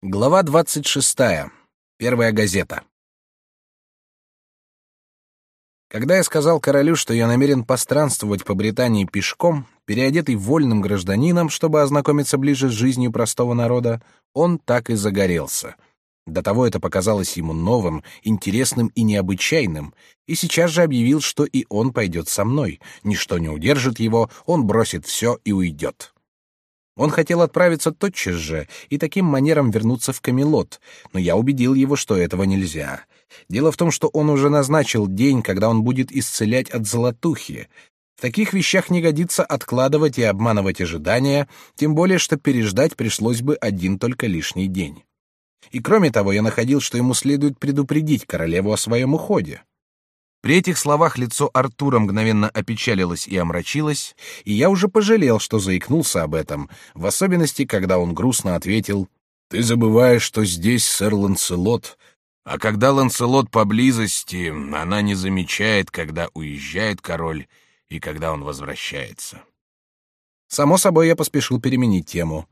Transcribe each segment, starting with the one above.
Глава 26. Первая газета. Когда я сказал королю, что я намерен постранствовать по Британии пешком, переодетый вольным гражданином, чтобы ознакомиться ближе с жизнью простого народа, он так и загорелся. До того это показалось ему новым, интересным и необычайным, и сейчас же объявил, что и он пойдет со мной. Ничто не удержит его, он бросит все и уйдет. Он хотел отправиться тотчас же и таким манером вернуться в Камелот, но я убедил его, что этого нельзя. Дело в том, что он уже назначил день, когда он будет исцелять от золотухи. В таких вещах не годится откладывать и обманывать ожидания, тем более что переждать пришлось бы один только лишний день. И кроме того, я находил, что ему следует предупредить королеву о своем уходе. При этих словах лицо Артура мгновенно опечалилось и омрачилось, и я уже пожалел, что заикнулся об этом, в особенности, когда он грустно ответил «Ты забываешь, что здесь сэр Ланселот, а когда Ланселот поблизости, она не замечает, когда уезжает король и когда он возвращается». Само собой, я поспешил переменить тему.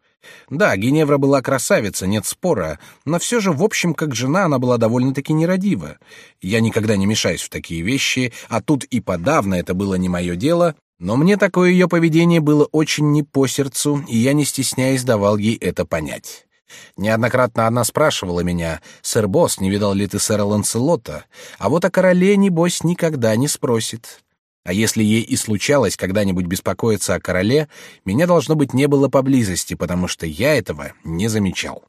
Да, Геневра была красавица, нет спора, но все же, в общем, как жена, она была довольно-таки нерадива. Я никогда не мешаюсь в такие вещи, а тут и подавно это было не мое дело, но мне такое ее поведение было очень не по сердцу, и я, не стесняясь, давал ей это понять. Неоднократно она спрашивала меня, «Сэр Босс, не видал ли ты сэра Ланселота?» А вот о короле, небось, никогда не спросит. А если ей и случалось когда-нибудь беспокоиться о короле, меня, должно быть, не было поблизости, потому что я этого не замечал.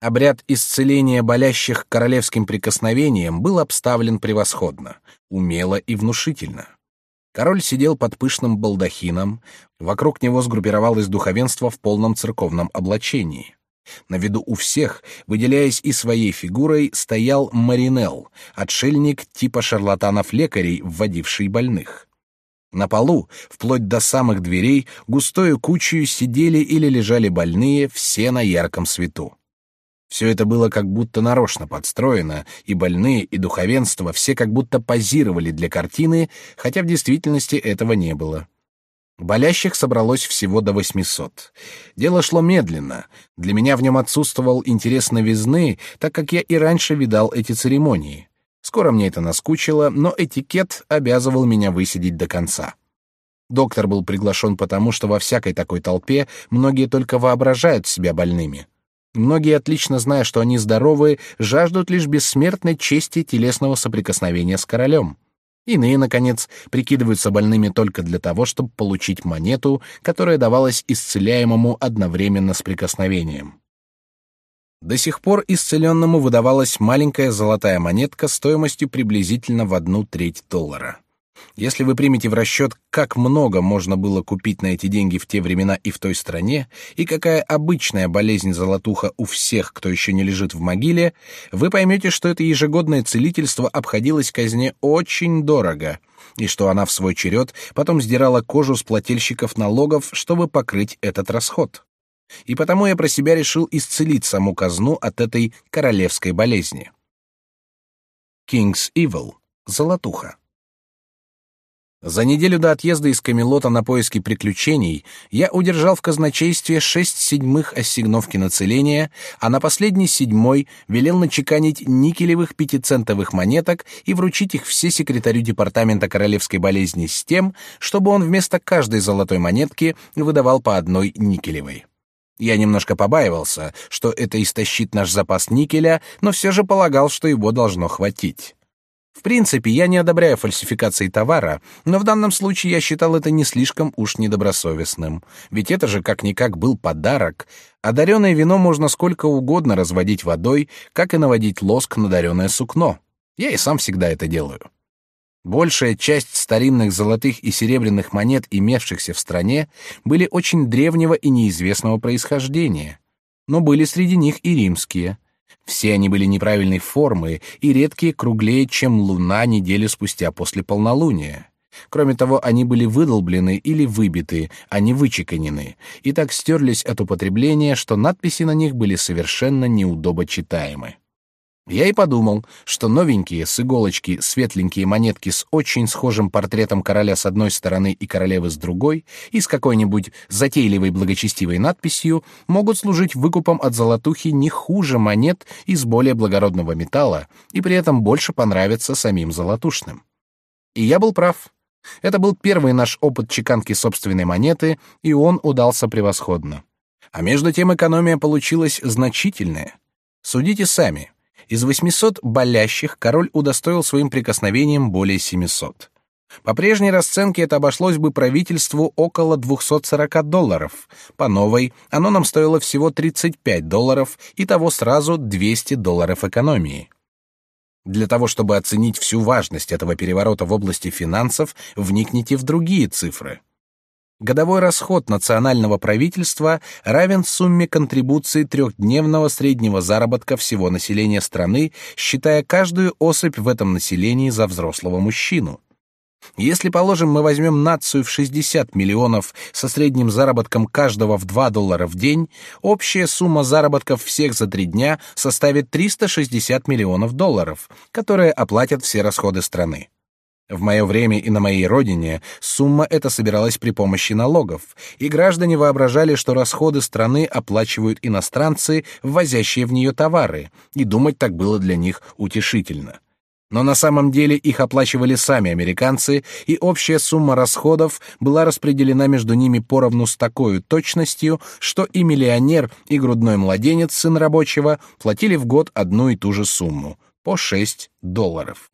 Обряд исцеления болящих королевским прикосновением был обставлен превосходно, умело и внушительно. Король сидел под пышным балдахином, вокруг него сгруппировалось духовенство в полном церковном облачении. На виду у всех, выделяясь и своей фигурой, стоял Маринел, отшельник типа шарлатанов-лекарей, вводивший больных. На полу, вплоть до самых дверей, густою кучей сидели или лежали больные, все на ярком свету. Все это было как будто нарочно подстроено, и больные, и духовенство все как будто позировали для картины, хотя в действительности этого не было. Болящих собралось всего до 800. Дело шло медленно. Для меня в нем отсутствовал интерес новизны, так как я и раньше видал эти церемонии. Скоро мне это наскучило, но этикет обязывал меня высидеть до конца. Доктор был приглашен потому, что во всякой такой толпе многие только воображают себя больными. Многие, отлично зная, что они здоровы, жаждут лишь бессмертной чести телесного соприкосновения с королем. Иные, наконец, прикидываются больными только для того, чтобы получить монету, которая давалась исцеляемому одновременно с прикосновением. До сих пор исцеленному выдавалась маленькая золотая монетка стоимостью приблизительно в одну треть доллара. Если вы примете в расчет, как много можно было купить на эти деньги в те времена и в той стране, и какая обычная болезнь золотуха у всех, кто еще не лежит в могиле, вы поймете, что это ежегодное целительство обходилось казне очень дорого, и что она в свой черед потом сдирала кожу с плательщиков налогов, чтобы покрыть этот расход. И потому я про себя решил исцелить саму казну от этой королевской болезни. King's Evil. Золотуха. За неделю до отъезда из Камелота на поиски приключений я удержал в казначействе шесть седьмых ассигновки нацеления, а на последний седьмой велел начеканить никелевых пятицентовых монеток и вручить их все секретарю департамента королевской болезни с тем, чтобы он вместо каждой золотой монетки выдавал по одной никелевой. Я немножко побаивался, что это истощит наш запас никеля, но все же полагал, что его должно хватить. В принципе, я не одобряю фальсификации товара, но в данном случае я считал это не слишком уж недобросовестным. Ведь это же как-никак был подарок. Одаренное вино можно сколько угодно разводить водой, как и наводить лоск на дареное сукно. Я и сам всегда это делаю. Большая часть старинных золотых и серебряных монет, имевшихся в стране, были очень древнего и неизвестного происхождения. Но были среди них и римские — все они были неправильной формы и редкие круглее, чем луна неделю спустя после полнолуния. Кроме того, они были выдолблены или выбиты, а не вычеканены, и так стерлись от употребления, что надписи на них были совершенно неудобочитаемы. Я и подумал, что новенькие с иголочки светленькие монетки с очень схожим портретом короля с одной стороны и королевы с другой, и с какой-нибудь затейливой благочестивой надписью, могут служить выкупом от золотухи не хуже монет из более благородного металла и при этом больше понравятся самим золотушным. И я был прав. Это был первый наш опыт чеканки собственной монеты, и он удался превосходно. А между тем экономия получилась значительная. Судите сами. Из 800 болящих король удостоил своим прикосновением более 700. По прежней расценке это обошлось бы правительству около 240 долларов. По новой оно нам стоило всего 35 долларов, и того сразу 200 долларов экономии. Для того, чтобы оценить всю важность этого переворота в области финансов, вникните в другие цифры. Годовой расход национального правительства равен сумме контрибуции трехдневного среднего заработка всего населения страны, считая каждую особь в этом населении за взрослого мужчину. Если, положим, мы возьмем нацию в 60 миллионов со средним заработком каждого в 2 доллара в день, общая сумма заработков всех за три дня составит 360 миллионов долларов, которые оплатят все расходы страны. В мое время и на моей родине сумма эта собиралась при помощи налогов, и граждане воображали, что расходы страны оплачивают иностранцы, ввозящие в нее товары, и думать так было для них утешительно. Но на самом деле их оплачивали сами американцы, и общая сумма расходов была распределена между ними поровну с такой точностью, что и миллионер, и грудной младенец, сын рабочего, платили в год одну и ту же сумму — по 6 долларов.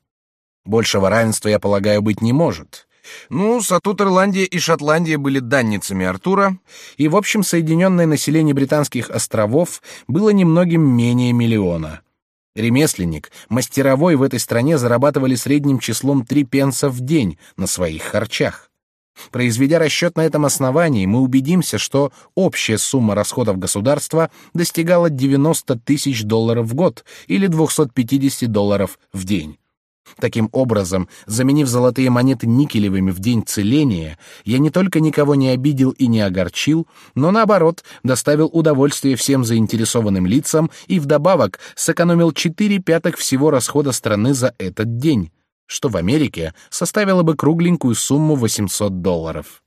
Большего равенства, я полагаю, быть не может. Ну, а тут Ирландия и Шотландия были данницами Артура, и, в общем, соединенное население британских островов было немногим менее миллиона. Ремесленник, мастеровой в этой стране зарабатывали средним числом три пенса в день на своих харчах. Произведя расчет на этом основании, мы убедимся, что общая сумма расходов государства достигала 90 тысяч долларов в год или 250 долларов в день. Таким образом, заменив золотые монеты никелевыми в день целения, я не только никого не обидел и не огорчил, но наоборот, доставил удовольствие всем заинтересованным лицам и вдобавок сэкономил четыре пятых всего расхода страны за этот день, что в Америке составило бы кругленькую сумму 800 долларов.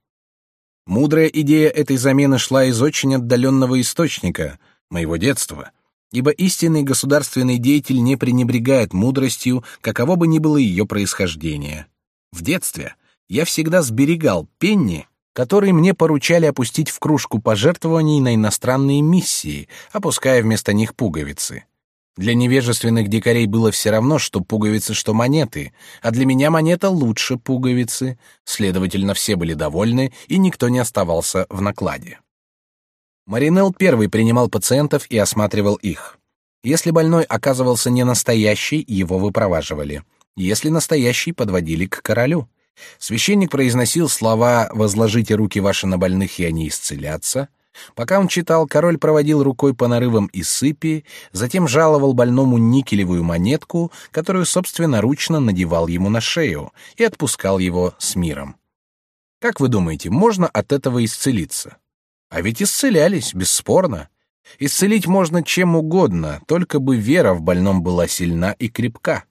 Мудрая идея этой замены шла из очень отдаленного источника, моего детства — ибо истинный государственный деятель не пренебрегает мудростью, каково бы ни было ее происхождение. В детстве я всегда сберегал пенни, которые мне поручали опустить в кружку пожертвований на иностранные миссии, опуская вместо них пуговицы. Для невежественных дикарей было все равно, что пуговицы, что монеты, а для меня монета лучше пуговицы, следовательно, все были довольны, и никто не оставался в накладе. Маринел первый принимал пациентов и осматривал их. Если больной оказывался не настоящий, его выпроваживали. Если настоящий, подводили к королю. Священник произносил слова «возложите руки ваши на больных, и они исцелятся». Пока он читал, король проводил рукой по нарывам и сыпи, затем жаловал больному никелевую монетку, которую собственноручно надевал ему на шею, и отпускал его с миром. Как вы думаете, можно от этого исцелиться? А ведь исцелялись, бесспорно. Исцелить можно чем угодно, только бы вера в больном была сильна и крепка.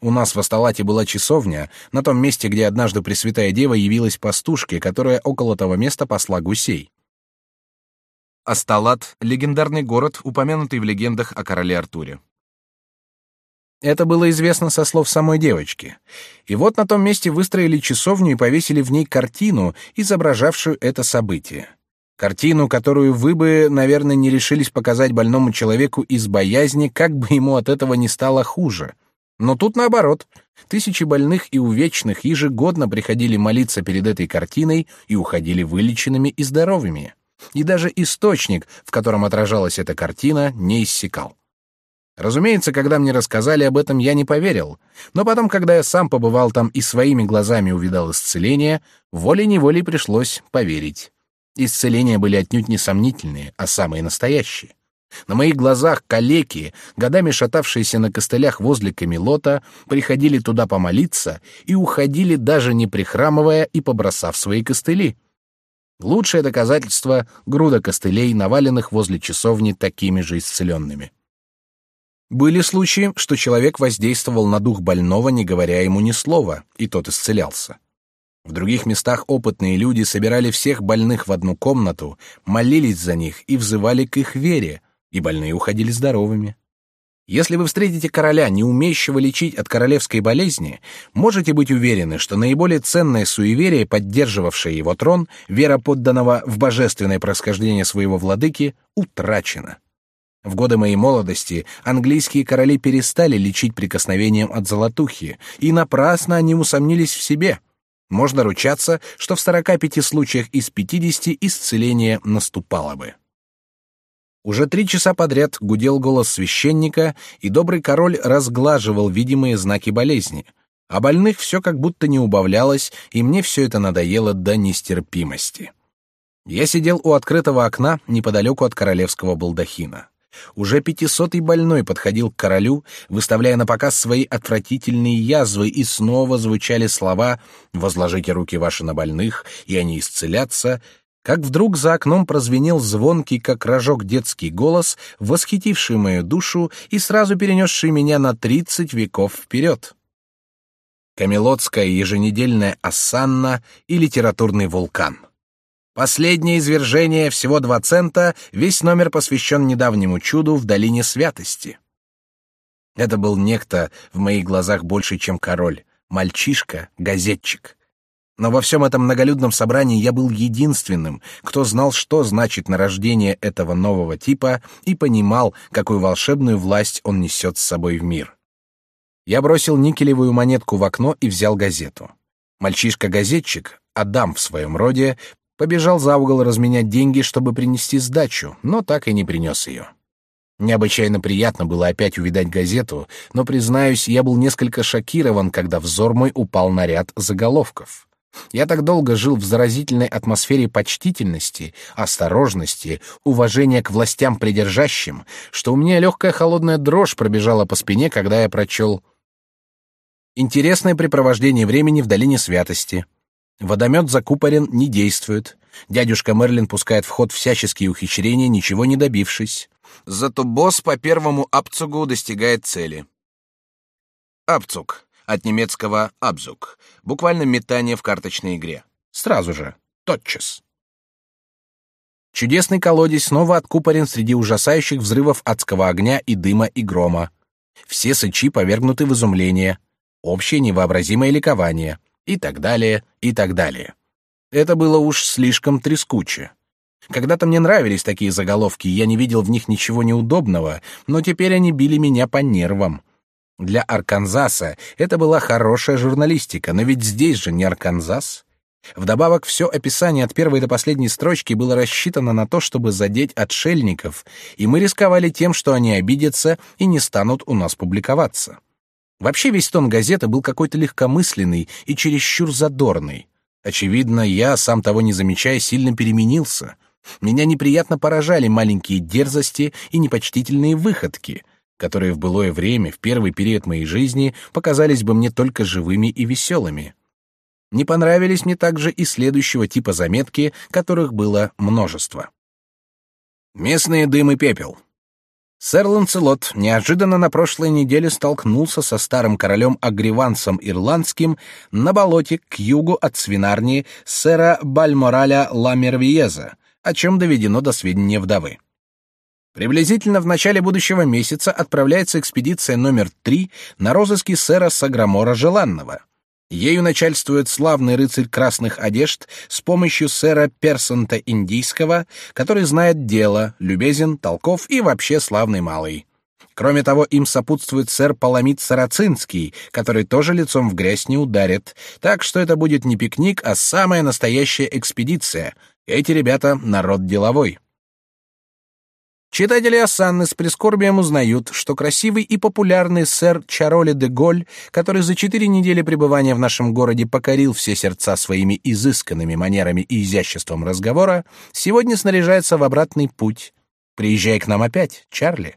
У нас в Асталате была часовня, на том месте, где однажды Пресвятая Дева явилась пастушке, которая около того места пасла гусей. Асталат — легендарный город, упомянутый в легендах о короле Артуре. Это было известно со слов самой девочки. И вот на том месте выстроили часовню и повесили в ней картину, изображавшую это событие. Картину, которую вы бы, наверное, не решились показать больному человеку из боязни, как бы ему от этого не стало хуже. Но тут наоборот. Тысячи больных и увечных ежегодно приходили молиться перед этой картиной и уходили вылеченными и здоровыми. И даже источник, в котором отражалась эта картина, не иссякал. Разумеется, когда мне рассказали об этом, я не поверил. Но потом, когда я сам побывал там и своими глазами увидал исцеление, волей-неволей пришлось поверить. Исцеления были отнюдь не сомнительные, а самые настоящие. На моих глазах калеки, годами шатавшиеся на костылях возле Камелота, приходили туда помолиться и уходили даже не прихрамывая и побросав свои костыли. Лучшее доказательство — груда костылей, наваленных возле часовни такими же исцеленными. Были случаи, что человек воздействовал на дух больного, не говоря ему ни слова, и тот исцелялся. В других местах опытные люди собирали всех больных в одну комнату, молились за них и взывали к их вере, и больные уходили здоровыми. Если вы встретите короля, не умеющего лечить от королевской болезни, можете быть уверены, что наиболее ценное суеверие, поддерживавшее его трон, вера подданного в божественное происхождение своего владыки, утрачена. В годы моей молодости английские короли перестали лечить прикосновением от золотухи, и напрасно они усомнились в себе. Можно ручаться, что в 45 случаях из 50 исцеление наступало бы. Уже три часа подряд гудел голос священника, и добрый король разглаживал видимые знаки болезни. А больных все как будто не убавлялось, и мне все это надоело до нестерпимости. Я сидел у открытого окна неподалеку от королевского балдахина. Уже пятисотый больной подходил к королю, выставляя на показ свои отвратительные язвы, и снова звучали слова «возложите руки ваши на больных, и они исцелятся», как вдруг за окном прозвенел звонкий, как рожок детский голос, восхитивший мою душу и сразу перенесший меня на тридцать веков вперед. Камелотская еженедельная осанна и литературный вулкан. Последнее извержение, всего два цента, весь номер посвящен недавнему чуду в долине святости. Это был некто в моих глазах больше, чем король, мальчишка, газетчик — но во всем этом многолюдном собрании я был единственным, кто знал, что значит нарождение этого нового типа и понимал, какую волшебную власть он несет с собой в мир. Я бросил никелевую монетку в окно и взял газету. Мальчишка-газетчик, Адам в своем роде, побежал за угол разменять деньги, чтобы принести сдачу, но так и не принес ее. Необычайно приятно было опять увидать газету, но, признаюсь, я был несколько шокирован, когда взор мой упал на ряд заголовков. Я так долго жил в заразительной атмосфере почтительности, осторожности, уважения к властям придержащим, что у меня легкая холодная дрожь пробежала по спине, когда я прочел «Интересное препровождение времени в долине святости. Водомет закупорен, не действует. Дядюшка Мерлин пускает в ход всяческие ухищрения, ничего не добившись. Зато босс по первому абцугу достигает цели». Абцуг от немецкого «абзук», буквально метание в карточной игре. Сразу же, тотчас. Чудесный колодец снова откупорен среди ужасающих взрывов адского огня и дыма и грома. Все сычи повергнуты в изумление, общее невообразимое ликование и так далее, и так далее. Это было уж слишком трескуче. Когда-то мне нравились такие заголовки, я не видел в них ничего неудобного, но теперь они били меня по нервам. Для Арканзаса это была хорошая журналистика, но ведь здесь же не Арканзас. Вдобавок, все описание от первой до последней строчки было рассчитано на то, чтобы задеть отшельников, и мы рисковали тем, что они обидятся и не станут у нас публиковаться. Вообще весь тон газеты был какой-то легкомысленный и чересчур задорный. Очевидно, я, сам того не замечая, сильно переменился. Меня неприятно поражали маленькие дерзости и непочтительные выходки — которые в былое время, в первый период моей жизни, показались бы мне только живыми и веселыми. Не понравились мне также и следующего типа заметки, которых было множество. Местные дым и пепел. Сэр Ланцелот неожиданно на прошлой неделе столкнулся со старым королем Агривансом Ирландским на болоте к югу от свинарни сэра Бальмораля Ламервиеза, о чем доведено до сведения вдовы. Приблизительно в начале будущего месяца отправляется экспедиция номер три на розыски сэра Саграмора Желанного. Ею начальствует славный рыцарь красных одежд с помощью сэра Персонта Индийского, который знает дело, любезен, толков и вообще славный малый. Кроме того, им сопутствует сэр Паламид Сарацинский, который тоже лицом в грязь не ударит, так что это будет не пикник, а самая настоящая экспедиция. Эти ребята — народ деловой. Читатели Ассанны с прискорбием узнают, что красивый и популярный сэр Чароли де Голь, который за четыре недели пребывания в нашем городе покорил все сердца своими изысканными манерами и изяществом разговора, сегодня снаряжается в обратный путь. Приезжай к нам опять, Чарли.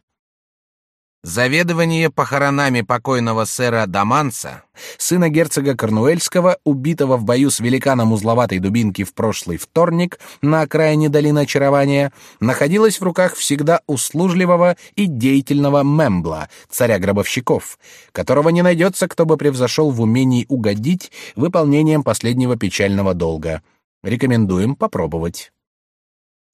Заведование похоронами покойного сэра Даманса, сына герцога Корнуэльского, убитого в бою с великаном узловатой дубинки в прошлый вторник на окраине долины очарования, находилось в руках всегда услужливого и деятельного Мембла, царя гробовщиков, которого не найдется, кто бы превзошел в умении угодить выполнением последнего печального долга. Рекомендуем попробовать.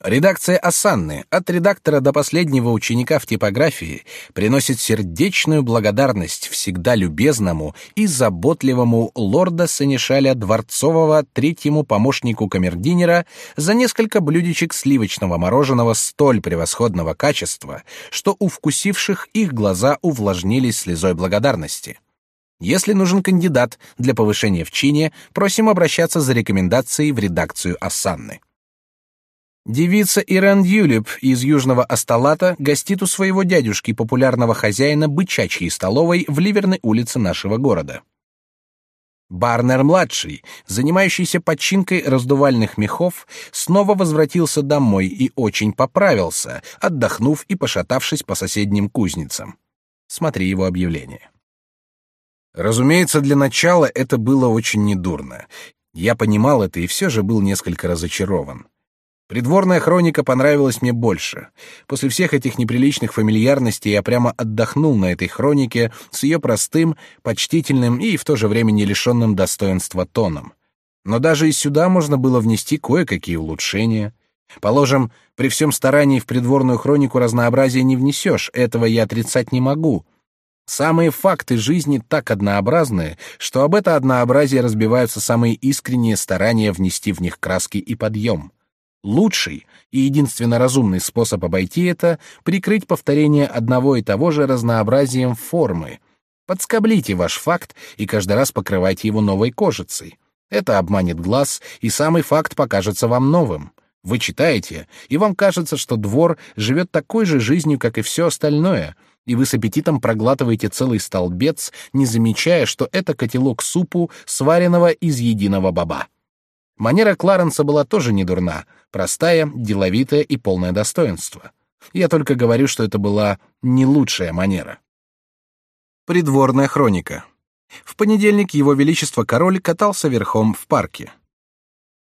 Редакция Асанны, от редактора до последнего ученика в типографии, приносит сердечную благодарность всегда любезному и заботливому лорда-санишаля Дворцового третьему помощнику камердинера за несколько блюдечек сливочного мороженого столь превосходного качества, что у вкусивших их глаза увлажнились слезой благодарности. Если нужен кандидат для повышения в чине, просим обращаться за рекомендацией в редакцию Асанны. Девица Иран Юлип из Южного Асталата гостит у своего дядюшки, популярного хозяина бычачьей столовой в Ливерной улице нашего города. Барнер-младший, занимающийся починкой раздувальных мехов, снова возвратился домой и очень поправился, отдохнув и пошатавшись по соседним кузницам. Смотри его объявление. Разумеется, для начала это было очень недурно. Я понимал это и все же был несколько разочарован. Придворная хроника понравилась мне больше. После всех этих неприличных фамильярностей я прямо отдохнул на этой хронике с ее простым, почтительным и в то же время не лишенным достоинства тоном. Но даже и сюда можно было внести кое-какие улучшения. Положим, при всем старании в придворную хронику разнообразия не внесешь, этого я отрицать не могу. Самые факты жизни так однообразны, что об это однообразие разбиваются самые искренние старания внести в них краски и подъем. Лучший и единственно разумный способ обойти это — прикрыть повторение одного и того же разнообразием формы. Подскоблите ваш факт и каждый раз покрывайте его новой кожицей. Это обманет глаз, и самый факт покажется вам новым. Вы читаете, и вам кажется, что двор живет такой же жизнью, как и все остальное, и вы с аппетитом проглатываете целый столбец, не замечая, что это котелок супу, сваренного из единого баба. Манера Кларенса была тоже не дурна, простая, деловитая и полное достоинства. Я только говорю, что это была не лучшая манера. Придворная хроника. В понедельник его величество король катался верхом в парке.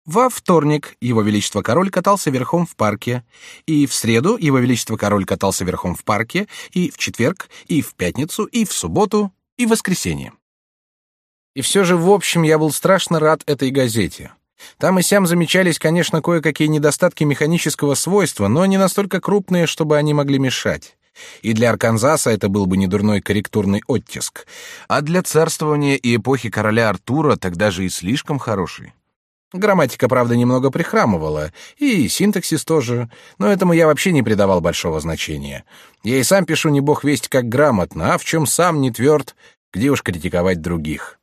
Во вторник его величество король катался верхом в парке, и в среду его величество король катался верхом в парке, и в четверг, и в пятницу, и в субботу, и в воскресенье. И все же, в общем, я был страшно рад этой газете. Там и сям замечались, конечно, кое-какие недостатки механического свойства, но не настолько крупные, чтобы они могли мешать. И для Арканзаса это был бы недурной корректурный оттиск, а для царствования и эпохи короля Артура тогда же и слишком хороший. Грамматика, правда, немного прихрамывала, и синтаксис тоже, но этому я вообще не придавал большого значения. Я и сам пишу не бог весть как грамотно, а в чем сам не тверд, где уж критиковать других.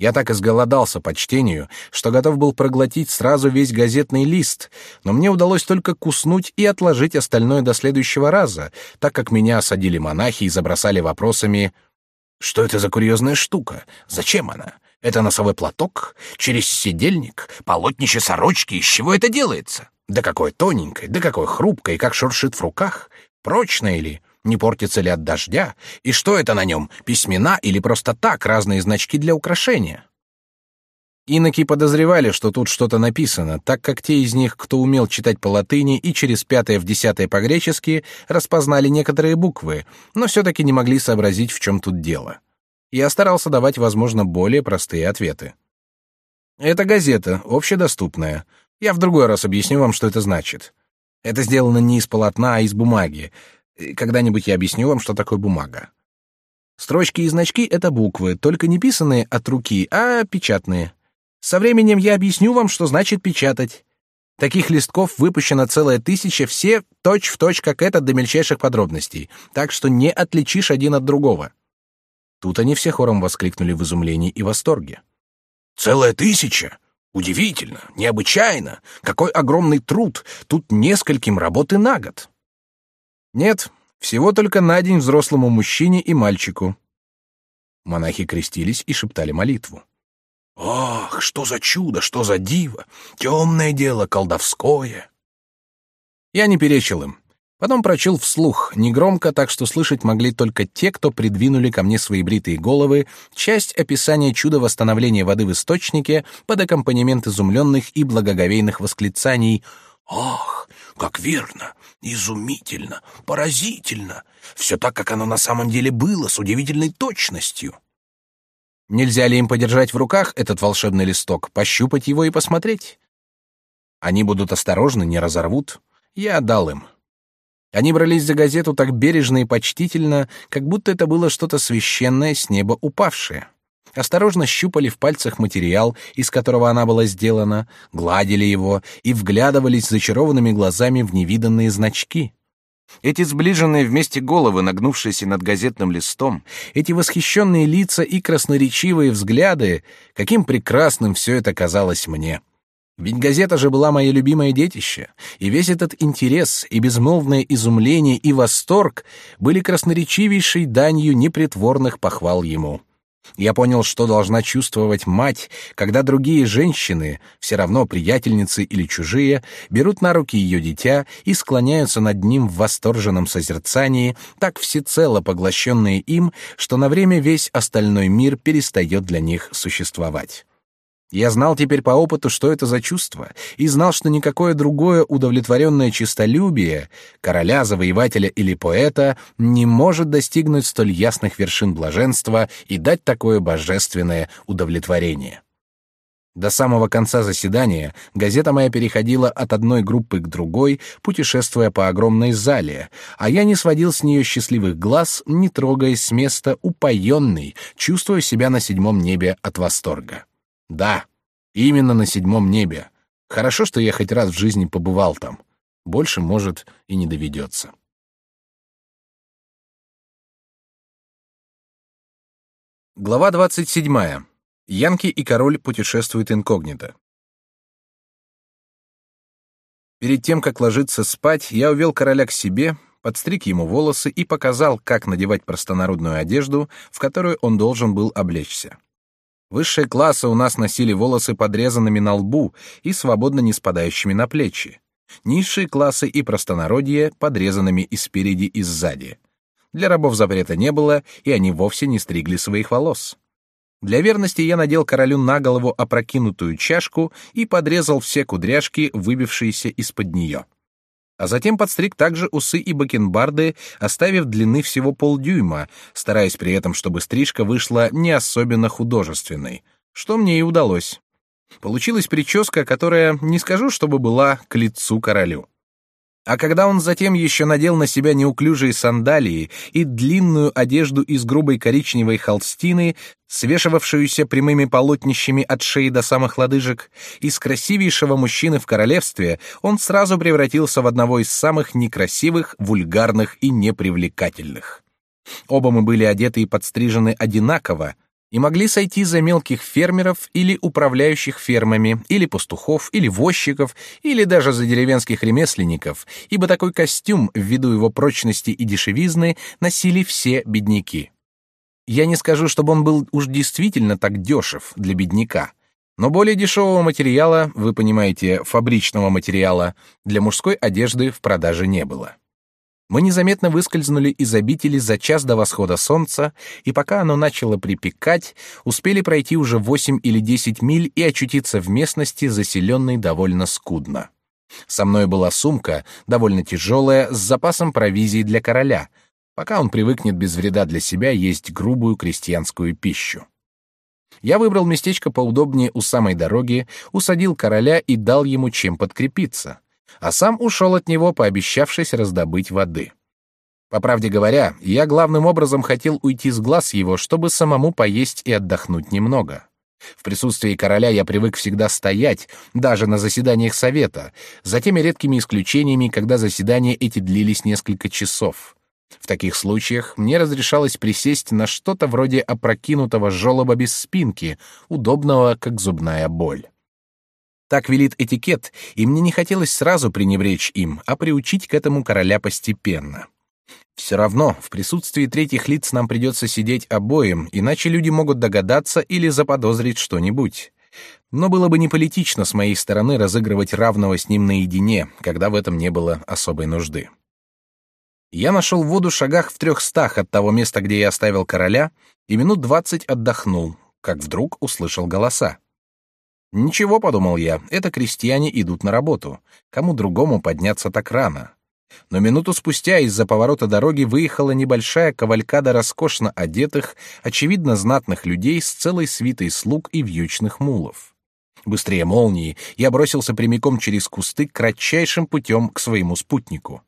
Я так изголодался по чтению, что готов был проглотить сразу весь газетный лист, но мне удалось только куснуть и отложить остальное до следующего раза, так как меня осадили монахи и забросали вопросами «Что это за курьезная штука? Зачем она? Это носовой платок? Через сидельник? Полотнище сорочки? Из чего это делается? Да какое тоненькое, да какое хрупкое, и как шуршит в руках? Прочное ли? Не портится ли от дождя, и что это на нем, письмена или просто так разные значки для украшения. Иноки подозревали, что тут что-то написано, так как те из них, кто умел читать по латыни и через пятое в десятое по-гречески, распознали некоторые буквы, но все-таки не могли сообразить, в чем тут дело. Я старался давать, возможно, более простые ответы. Это газета, общедоступная. Я в другой раз объясню вам, что это значит. Это сделано не из полотна, а из бумаги. Когда-нибудь я объясню вам, что такое бумага. Строчки и значки — это буквы, только не писанные от руки, а печатные. Со временем я объясню вам, что значит печатать. Таких листков выпущено целая тысяча, все точь-в-точь, точь, как этот, до мельчайших подробностей, так что не отличишь один от другого. Тут они все хором воскликнули в изумлении и восторге. «Целая тысяча? Удивительно, необычайно! Какой огромный труд! Тут нескольким работы на год!» Нет, всего только на день взрослому мужчине и мальчику. Монахи крестились и шептали молитву. Ах, что за чудо, что за диво! Темное дело, колдовское! Я не перечил им. Потом прочел вслух, негромко, так что слышать могли только те, кто придвинули ко мне свои бритые головы, часть описания чуда восстановления воды в источнике под аккомпанемент изумленных и благоговейных восклицаний «Ах, как верно! Изумительно! Поразительно! Все так, как оно на самом деле было, с удивительной точностью!» Нельзя ли им подержать в руках этот волшебный листок, пощупать его и посмотреть? Они будут осторожны, не разорвут. Я отдал им. Они брались за газету так бережно и почтительно, как будто это было что-то священное с неба упавшее. Осторожно щупали в пальцах материал, из которого она была сделана, гладили его и вглядывались зачарованными глазами в невиданные значки. Эти сближенные вместе головы, нагнувшиеся над газетным листом, эти восхищенные лица и красноречивые взгляды, каким прекрасным все это казалось мне. Ведь газета же была мое любимое детище, и весь этот интерес и безмолвное изумление и восторг были красноречивейшей данью непритворных похвал ему. Я понял, что должна чувствовать мать, когда другие женщины, все равно приятельницы или чужие, берут на руки ее дитя и склоняются над ним в восторженном созерцании, так всецело поглощенные им, что на время весь остальной мир перестает для них существовать. Я знал теперь по опыту, что это за чувство, и знал, что никакое другое удовлетворенное честолюбие, короля, завоевателя или поэта, не может достигнуть столь ясных вершин блаженства и дать такое божественное удовлетворение. До самого конца заседания газета моя переходила от одной группы к другой, путешествуя по огромной зале, а я не сводил с нее счастливых глаз, не трогаясь с места, упоенный, чувствуя себя на седьмом небе от восторга. Да, именно на седьмом небе. Хорошо, что я хоть раз в жизни побывал там. Больше, может, и не доведется. Глава двадцать седьмая. Янки и король путешествуют инкогнито. Перед тем, как ложиться спать, я увел короля к себе, подстриг ему волосы и показал, как надевать простонародную одежду, в которую он должен был облечься. Высшие классы у нас носили волосы подрезанными на лбу и свободно не спадающими на плечи. Низшие классы и простонародье подрезанными и спереди, и сзади. Для рабов запрета не было, и они вовсе не стригли своих волос. Для верности я надел королю на голову опрокинутую чашку и подрезал все кудряшки, выбившиеся из-под нее а затем подстриг также усы и бакенбарды, оставив длины всего полдюйма, стараясь при этом, чтобы стрижка вышла не особенно художественной, что мне и удалось. Получилась прическа, которая, не скажу, чтобы была к лицу королю. А когда он затем еще надел на себя неуклюжие сандалии и длинную одежду из грубой коричневой холстины, свешивавшуюся прямыми полотнищами от шеи до самых лодыжек, из красивейшего мужчины в королевстве он сразу превратился в одного из самых некрасивых, вульгарных и непривлекательных. Оба мы были одеты и подстрижены одинаково, и могли сойти за мелких фермеров или управляющих фермами, или пастухов, или возчиков, или даже за деревенских ремесленников, ибо такой костюм, ввиду его прочности и дешевизны, носили все бедняки. Я не скажу, чтобы он был уж действительно так дешев для бедняка, но более дешевого материала, вы понимаете, фабричного материала, для мужской одежды в продаже не было. Мы незаметно выскользнули из обители за час до восхода солнца, и пока оно начало припекать, успели пройти уже восемь или десять миль и очутиться в местности, заселенной довольно скудно. Со мной была сумка, довольно тяжелая, с запасом провизии для короля, пока он привыкнет без вреда для себя есть грубую крестьянскую пищу. Я выбрал местечко поудобнее у самой дороги, усадил короля и дал ему чем подкрепиться а сам ушел от него, пообещавшись раздобыть воды. По правде говоря, я главным образом хотел уйти с глаз его, чтобы самому поесть и отдохнуть немного. В присутствии короля я привык всегда стоять, даже на заседаниях совета, за теми редкими исключениями, когда заседания эти длились несколько часов. В таких случаях мне разрешалось присесть на что-то вроде опрокинутого желоба без спинки, удобного, как зубная боль. Так велит этикет, и мне не хотелось сразу пренебречь им, а приучить к этому короля постепенно. Все равно в присутствии третьих лиц нам придется сидеть обоим, иначе люди могут догадаться или заподозрить что-нибудь. Но было бы неполитично с моей стороны разыгрывать равного с ним наедине, когда в этом не было особой нужды. Я нашел воду в шагах в трехстах от того места, где я оставил короля, и минут двадцать отдохнул, как вдруг услышал голоса. «Ничего», — подумал я, — «это крестьяне идут на работу. Кому другому подняться так рано?» Но минуту спустя из-за поворота дороги выехала небольшая кавалькада роскошно одетых, очевидно знатных людей с целой свитой слуг и вьючных мулов. Быстрее молнии я бросился прямиком через кусты кратчайшим путем к своему спутнику.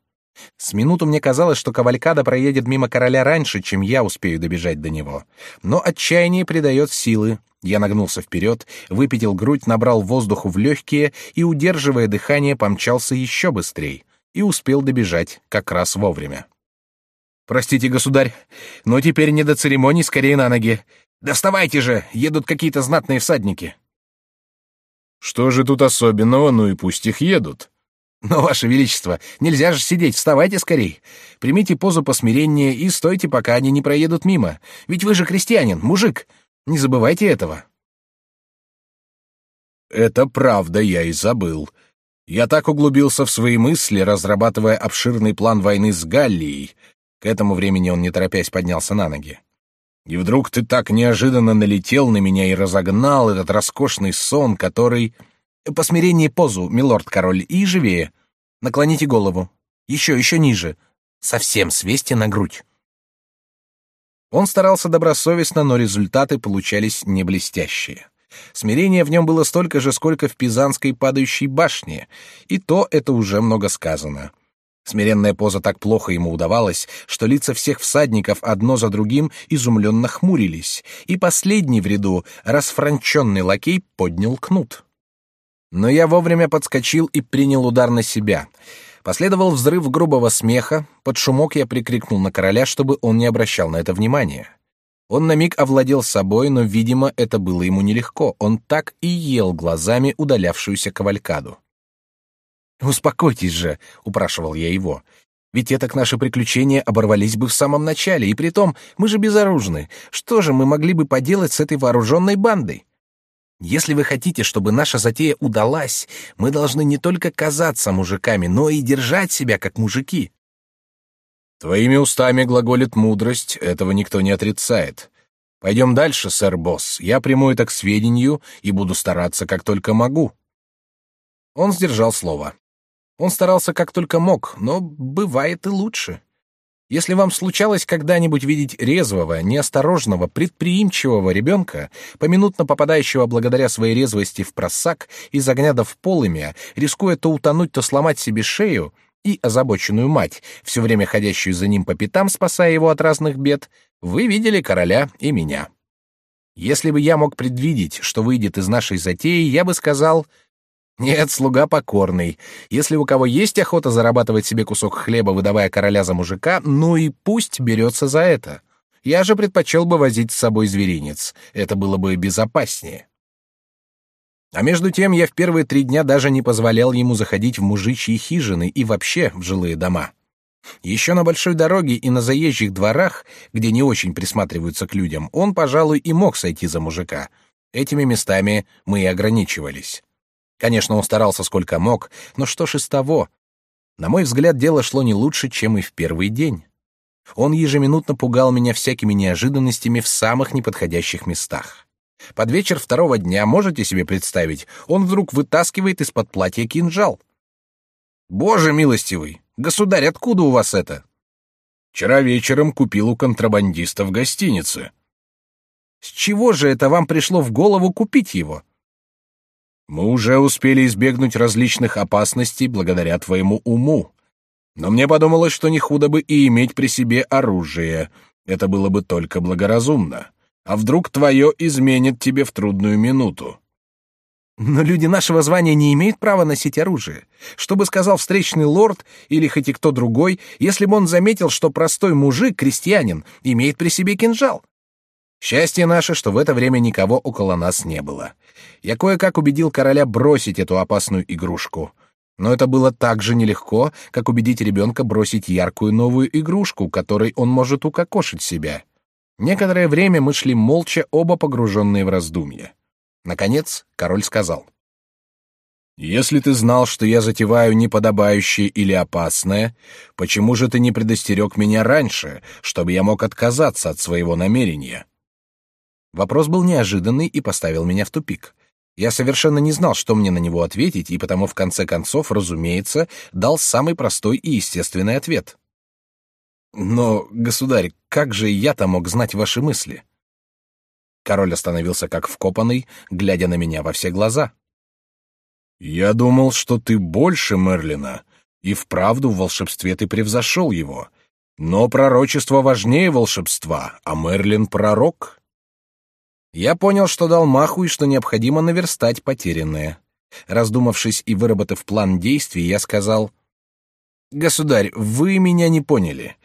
С минуту мне казалось, что кавалькада проедет мимо короля раньше, чем я успею добежать до него. Но отчаяние придает силы. Я нагнулся вперед, выпятил грудь, набрал воздуху в легкие и, удерживая дыхание, помчался еще быстрее и успел добежать как раз вовремя. «Простите, государь, но теперь не до церемоний, скорее на ноги. Доставайте же, едут какие-то знатные всадники». «Что же тут особенного, ну и пусть их едут». «Но, Ваше Величество, нельзя же сидеть, вставайте скорей. Примите позу посмирения и стойте, пока они не проедут мимо. Ведь вы же крестьянин, мужик. Не забывайте этого». «Это правда, я и забыл. Я так углубился в свои мысли, разрабатывая обширный план войны с Галлией. К этому времени он, не торопясь, поднялся на ноги. И вдруг ты так неожиданно налетел на меня и разогнал этот роскошный сон, который... По смирении позу, милорд-король, и живее. Наклоните голову. Еще, еще ниже. Совсем свесьте на грудь. Он старался добросовестно, но результаты получались не блестящие. Смирения в нем было столько же, сколько в Пизанской падающей башне, и то это уже много сказано. Смиренная поза так плохо ему удавалась, что лица всех всадников одно за другим изумленно хмурились, и последний в ряду, расфранченный лакей, поднял кнут. Но я вовремя подскочил и принял удар на себя. Последовал взрыв грубого смеха, под шумок я прикрикнул на короля, чтобы он не обращал на это внимания. Он на миг овладел собой, но, видимо, это было ему нелегко. Он так и ел глазами удалявшуюся кавалькаду. «Успокойтесь же», — упрашивал я его. «Ведь это к наши приключения оборвались бы в самом начале, и притом мы же безоружны. Что же мы могли бы поделать с этой вооруженной бандой? Если вы хотите, чтобы наша затея удалась, мы должны не только казаться мужиками, но и держать себя как мужики. Твоими устами глаголит мудрость, этого никто не отрицает. Пойдем дальше, сэр Босс. Я приму это к сведению и буду стараться, как только могу. Он сдержал слово. Он старался как только мог, но бывает и лучше. Если вам случалось когда-нибудь видеть резвого, неосторожного, предприимчивого ребенка, поминутно попадающего благодаря своей резвости в просак из огня до в полымя, рискуя то утонуть, то сломать себе шею, и озабоченную мать, все время ходящую за ним по пятам, спасая его от разных бед, вы видели короля и меня. Если бы я мог предвидеть, что выйдет из нашей затеи, я бы сказал: нет, слуга покорный. Если у кого есть охота зарабатывать себе кусок хлеба, выдавая короля за мужика, ну и пусть берется за это. Я же предпочел бы возить с собой зверинец. Это было бы безопаснее. А между тем я в первые три дня даже не позволял ему заходить в мужичьи хижины и вообще в жилые дома. Еще на большой дороге и на заезжих дворах, где не очень присматриваются к людям, он, пожалуй, и мог сойти за мужика. Этими местами мы и ограничивались. Конечно, он старался сколько мог, но что ж из того? На мой взгляд, дело шло не лучше, чем и в первый день. Он ежеминутно пугал меня всякими неожиданностями в самых неподходящих местах. Под вечер второго дня, можете себе представить, он вдруг вытаскивает из-под платья кинжал. «Боже милостивый! Государь, откуда у вас это?» «Вчера вечером купил у контрабандиста в гостинице». «С чего же это вам пришло в голову купить его?» «Мы уже успели избегнуть различных опасностей благодаря твоему уму. Но мне подумалось, что не худо бы и иметь при себе оружие. Это было бы только благоразумно. А вдруг твое изменит тебе в трудную минуту? Но люди нашего звания не имеют права носить оружие. Что бы сказал встречный лорд или хоть и кто другой, если бы он заметил, что простой мужик, крестьянин, имеет при себе кинжал? Счастье наше, что в это время никого около нас не было. Я кое-как убедил короля бросить эту опасную игрушку. Но это было так же нелегко, как убедить ребенка бросить яркую новую игрушку, которой он может укокошить себя. Некоторое время мы шли молча, оба погруженные в раздумья. Наконец король сказал. Если ты знал, что я затеваю неподобающее или опасное, почему же ты не предостерег меня раньше, чтобы я мог отказаться от своего намерения? Вопрос был неожиданный и поставил меня в тупик. Я совершенно не знал, что мне на него ответить, и потому в конце концов, разумеется, дал самый простой и естественный ответ. Но, государь, как же я-то мог знать ваши мысли? Король остановился как вкопанный, глядя на меня во все глаза. Я думал, что ты больше Мерлина, и вправду в волшебстве ты превзошел его. Но пророчество важнее волшебства, а Мерлин — пророк. Я понял, что дал маху и что необходимо наверстать потерянное. Раздумавшись и выработав план действий, я сказал — Государь, вы меня не поняли.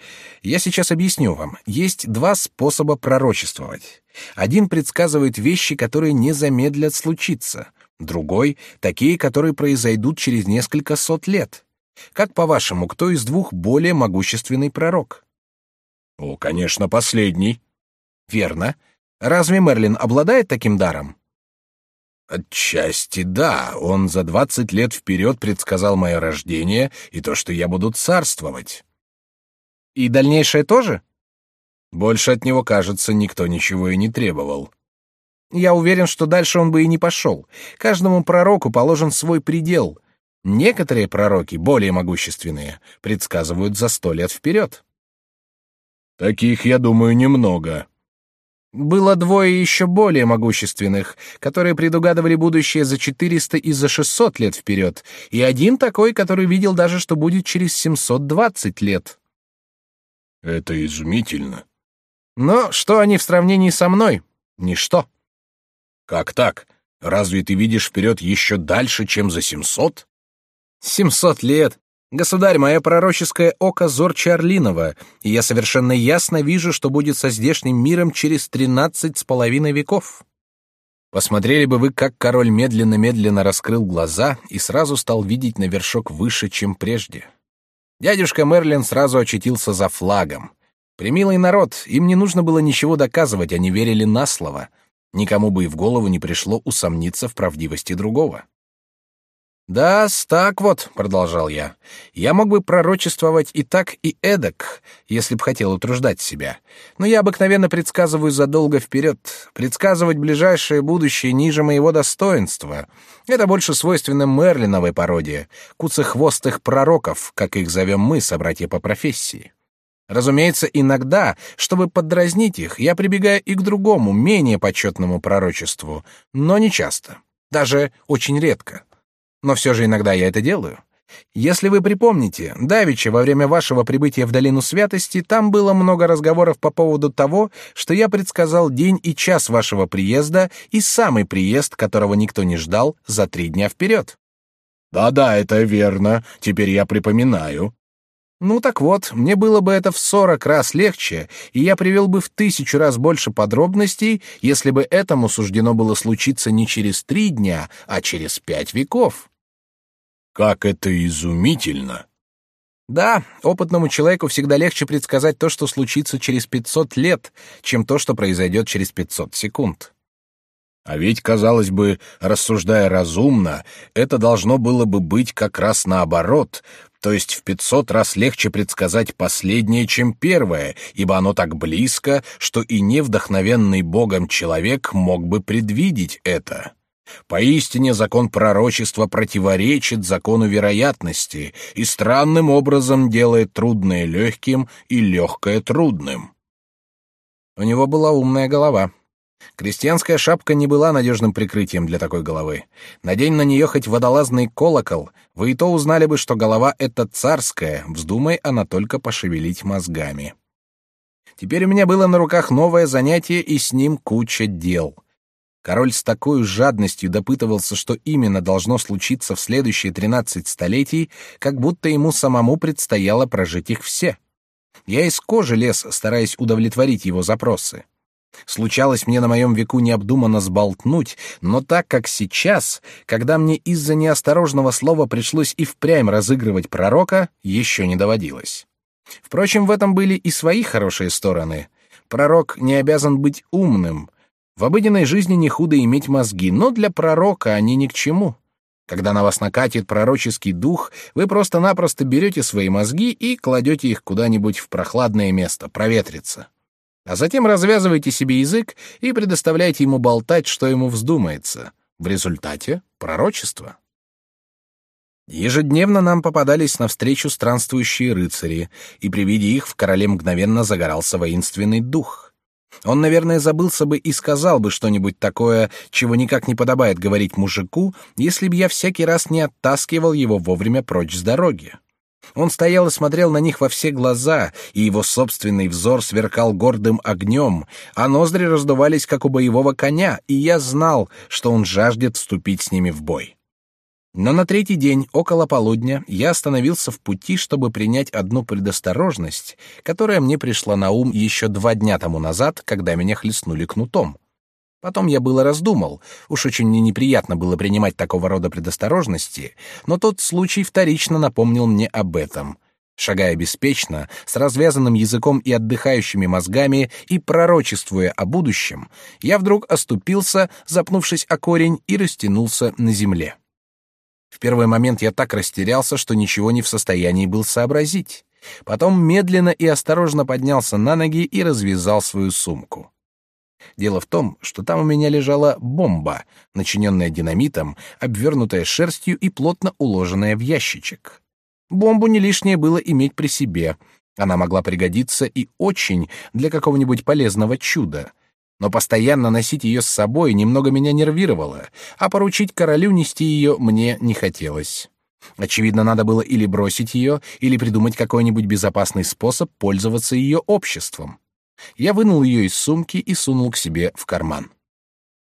Я сейчас объясню вам. Есть два способа пророчествовать. Один предсказывает вещи, которые не замедлят случиться. Другой — такие, которые произойдут через несколько сот лет. Как по-вашему, кто из двух более могущественный пророк? О, конечно, последний. Верно. Разве Мерлин обладает таким даром? Отчасти да, он за двадцать лет вперед предсказал мое рождение и то, что я буду царствовать. И дальнейшее тоже? Больше от него, кажется, никто ничего и не требовал. Я уверен, что дальше он бы и не пошел. Каждому пророку положен свой предел. Некоторые пророки, более могущественные, предсказывают за сто лет вперед. Таких, я думаю, немного. Было двое еще более могущественных, которые предугадывали будущее за 400 и за 600 лет вперед, и один такой, который видел даже, что будет через 720 лет. Это изумительно. Но что они в сравнении со мной? Ничто. Как так? Разве ты видишь вперед еще дальше, чем за 700? 700 лет. Государь, мое пророческое око зорче Орлинова, и я совершенно ясно вижу, что будет со здешним миром через тринадцать с половиной веков. Посмотрели бы вы, как король медленно-медленно раскрыл глаза и сразу стал видеть на вершок выше, чем прежде. Дядюшка Мерлин сразу очутился за флагом. Примилый народ, им не нужно было ничего доказывать, они верили на слово. Никому бы и в голову не пришло усомниться в правдивости другого. Да, так вот, продолжал я. Я мог бы пророчествовать и так, и эдак, если б хотел утруждать себя. Но я обыкновенно предсказываю задолго вперед. Предсказывать ближайшее будущее ниже моего достоинства. Это больше свойственно Мерлиновой породе, куцехвостых пророков, как их зовем мы, собратья по профессии. Разумеется, иногда, чтобы подразнить их, я прибегаю и к другому, менее почетному пророчеству, но не часто, даже очень редко но все же иногда я это делаю. Если вы припомните, давеча во время вашего прибытия в долину святости там было много разговоров по поводу того, что я предсказал день и час вашего приезда и самый приезд, которого никто не ждал, за три дня вперед. Да-да, это верно. Теперь я припоминаю. Ну так вот, мне было бы это в сорок раз легче, и я привел бы в тысячу раз больше подробностей, если бы этому суждено было случиться не через три дня, а через пять веков. Как это изумительно! Да, опытному человеку всегда легче предсказать то, что случится через пятьсот лет, чем то, что произойдет через пятьсот секунд. А ведь, казалось бы, рассуждая разумно, это должно было бы быть как раз наоборот, то есть в пятьсот раз легче предсказать последнее, чем первое, ибо оно так близко, что и невдохновенный Богом человек мог бы предвидеть это. Поистине закон пророчества противоречит закону вероятности и странным образом делает трудное легким и легкое трудным. У него была умная голова. Крестьянская шапка не была надежным прикрытием для такой головы. Надень на нее хоть водолазный колокол, вы и то узнали бы, что голова эта царская, вздумай она только пошевелить мозгами. Теперь у меня было на руках новое занятие, и с ним куча дел. Король с такой жадностью допытывался, что именно должно случиться в следующие тринадцать столетий, как будто ему самому предстояло прожить их все. Я из кожи лез, стараясь удовлетворить его запросы. Случалось мне на моем веку необдуманно сболтнуть, но так как сейчас, когда мне из-за неосторожного слова пришлось и впрямь разыгрывать пророка, еще не доводилось. Впрочем, в этом были и свои хорошие стороны. Пророк не обязан быть умным. В обыденной жизни не худо иметь мозги, но для пророка они ни к чему. Когда на вас накатит пророческий дух, вы просто-напросто берете свои мозги и кладете их куда-нибудь в прохладное место, проветриться. А затем развязываете себе язык и предоставляете ему болтать, что ему вздумается. В результате — пророчество. Ежедневно нам попадались навстречу странствующие рыцари, и при виде их в короле мгновенно загорался воинственный дух. Он, наверное, забылся бы и сказал бы что-нибудь такое, чего никак не подобает говорить мужику, если б я всякий раз не оттаскивал его вовремя прочь с дороги. Он стоял и смотрел на них во все глаза, и его собственный взор сверкал гордым огнем, а ноздри раздувались, как у боевого коня, и я знал, что он жаждет вступить с ними в бой. Но на третий день, около полудня, я остановился в пути, чтобы принять одну предосторожность, которая мне пришла на ум еще два дня тому назад, когда меня хлестнули кнутом. Потом я было раздумал, уж очень мне неприятно было принимать такого рода предосторожности, но тот случай вторично напомнил мне об этом. Шагая беспечно, с развязанным языком и отдыхающими мозгами и пророчествуя о будущем, я вдруг оступился, запнувшись о корень, и растянулся на земле. В первый момент я так растерялся, что ничего не в состоянии был сообразить. Потом медленно и осторожно поднялся на ноги и развязал свою сумку. Дело в том, что там у меня лежала бомба, начиненная динамитом, обвернутая шерстью и плотно уложенная в ящичек. Бомбу не лишнее было иметь при себе. Она могла пригодиться и очень для какого-нибудь полезного чуда — но постоянно носить ее с собой немного меня нервировало, а поручить королю нести ее мне не хотелось. Очевидно, надо было или бросить ее, или придумать какой-нибудь безопасный способ пользоваться ее обществом. Я вынул ее из сумки и сунул к себе в карман.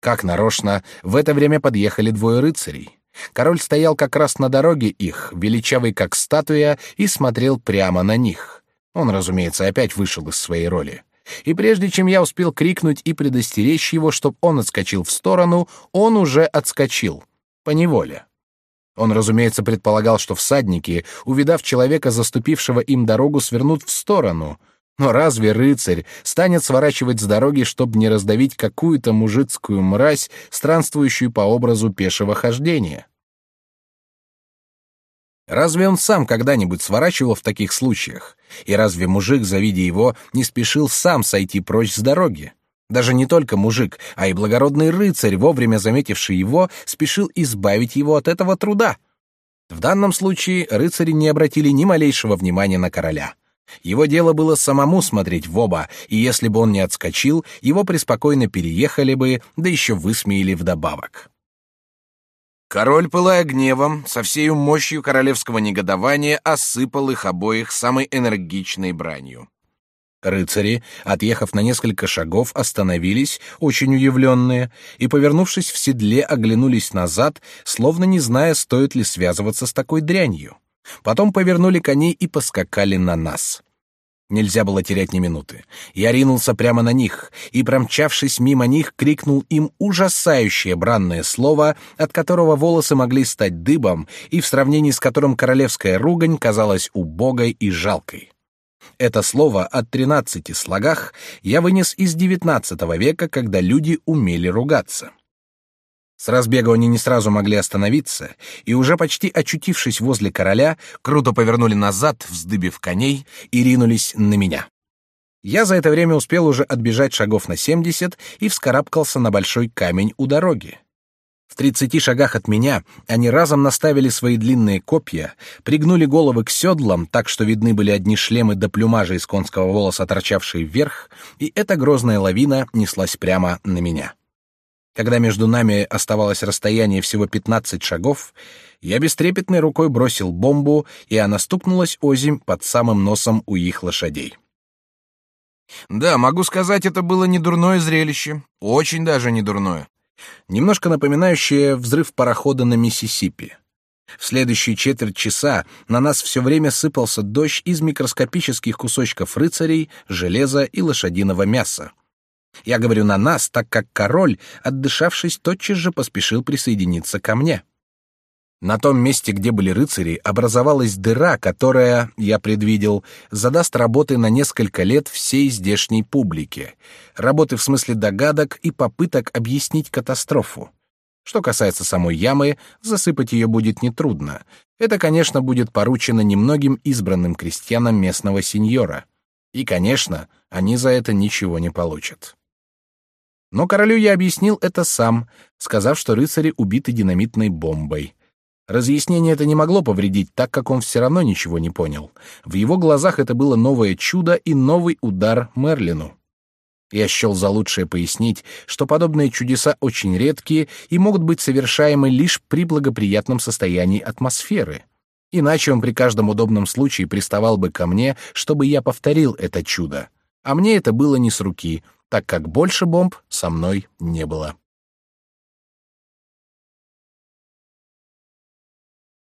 Как нарочно, в это время подъехали двое рыцарей. Король стоял как раз на дороге их, величавый как статуя, и смотрел прямо на них. Он, разумеется, опять вышел из своей роли. И прежде чем я успел крикнуть и предостеречь его, чтоб он отскочил в сторону, он уже отскочил. По неволе. Он, разумеется, предполагал, что всадники, увидав человека, заступившего им дорогу, свернут в сторону. Но разве рыцарь станет сворачивать с дороги, чтобы не раздавить какую-то мужицкую мразь, странствующую по образу пешего хождения? Разве он сам когда-нибудь сворачивал в таких случаях? И разве мужик, завидя его, не спешил сам сойти прочь с дороги? Даже не только мужик, а и благородный рыцарь, вовремя заметивший его, спешил избавить его от этого труда. В данном случае рыцари не обратили ни малейшего внимания на короля. Его дело было самому смотреть в оба, и если бы он не отскочил, его преспокойно переехали бы, да еще высмеяли вдобавок. Король, пылая гневом, со всею мощью королевского негодования осыпал их обоих самой энергичной бранью. Рыцари, отъехав на несколько шагов, остановились, очень удивленные, и, повернувшись в седле, оглянулись назад, словно не зная, стоит ли связываться с такой дрянью. Потом повернули коней и поскакали на нас. Нельзя было терять ни минуты. Я ринулся прямо на них и, промчавшись мимо них, крикнул им ужасающее бранное слово, от которого волосы могли стать дыбом и в сравнении с которым королевская ругань казалась убогой и жалкой. Это слово от тринадцати слогах я вынес из девятнадцатого века, когда люди умели ругаться. С разбегу они не сразу могли остановиться, и уже почти очутившись возле короля, круто повернули назад, вздыбив коней, и ринулись на меня. Я за это время успел уже отбежать шагов на семьдесят и вскарабкался на большой камень у дороги. В тридцати шагах от меня они разом наставили свои длинные копья, пригнули головы к седлам, так что видны были одни шлемы до плюмажа из конского волоса, торчавшие вверх, и эта грозная лавина неслась прямо на меня. Когда между нами оставалось расстояние всего пятнадцать шагов, я бестрепетной рукой бросил бомбу, и она стукнулась озимь под самым носом у их лошадей. Да, могу сказать, это было не дурное зрелище, очень даже не дурное. Немножко напоминающее взрыв парохода на Миссисипи. В следующие четверть часа на нас все время сыпался дождь из микроскопических кусочков рыцарей, железа и лошадиного мяса. Я говорю на нас, так как король, отдышавшись, тотчас же поспешил присоединиться ко мне. На том месте, где были рыцари, образовалась дыра, которая, я предвидел, задаст работы на несколько лет всей здешней публике. Работы в смысле догадок и попыток объяснить катастрофу. Что касается самой ямы, засыпать ее будет нетрудно. Это, конечно, будет поручено немногим избранным крестьянам местного сеньора. И, конечно, они за это ничего не получат. Но королю я объяснил это сам, сказав, что рыцари убиты динамитной бомбой. Разъяснение это не могло повредить, так как он все равно ничего не понял. В его глазах это было новое чудо и новый удар Мерлину. Я счел за лучшее пояснить, что подобные чудеса очень редкие и могут быть совершаемы лишь при благоприятном состоянии атмосферы. Иначе он при каждом удобном случае приставал бы ко мне, чтобы я повторил это чудо. А мне это было не с руки, так как больше бомб со мной не было.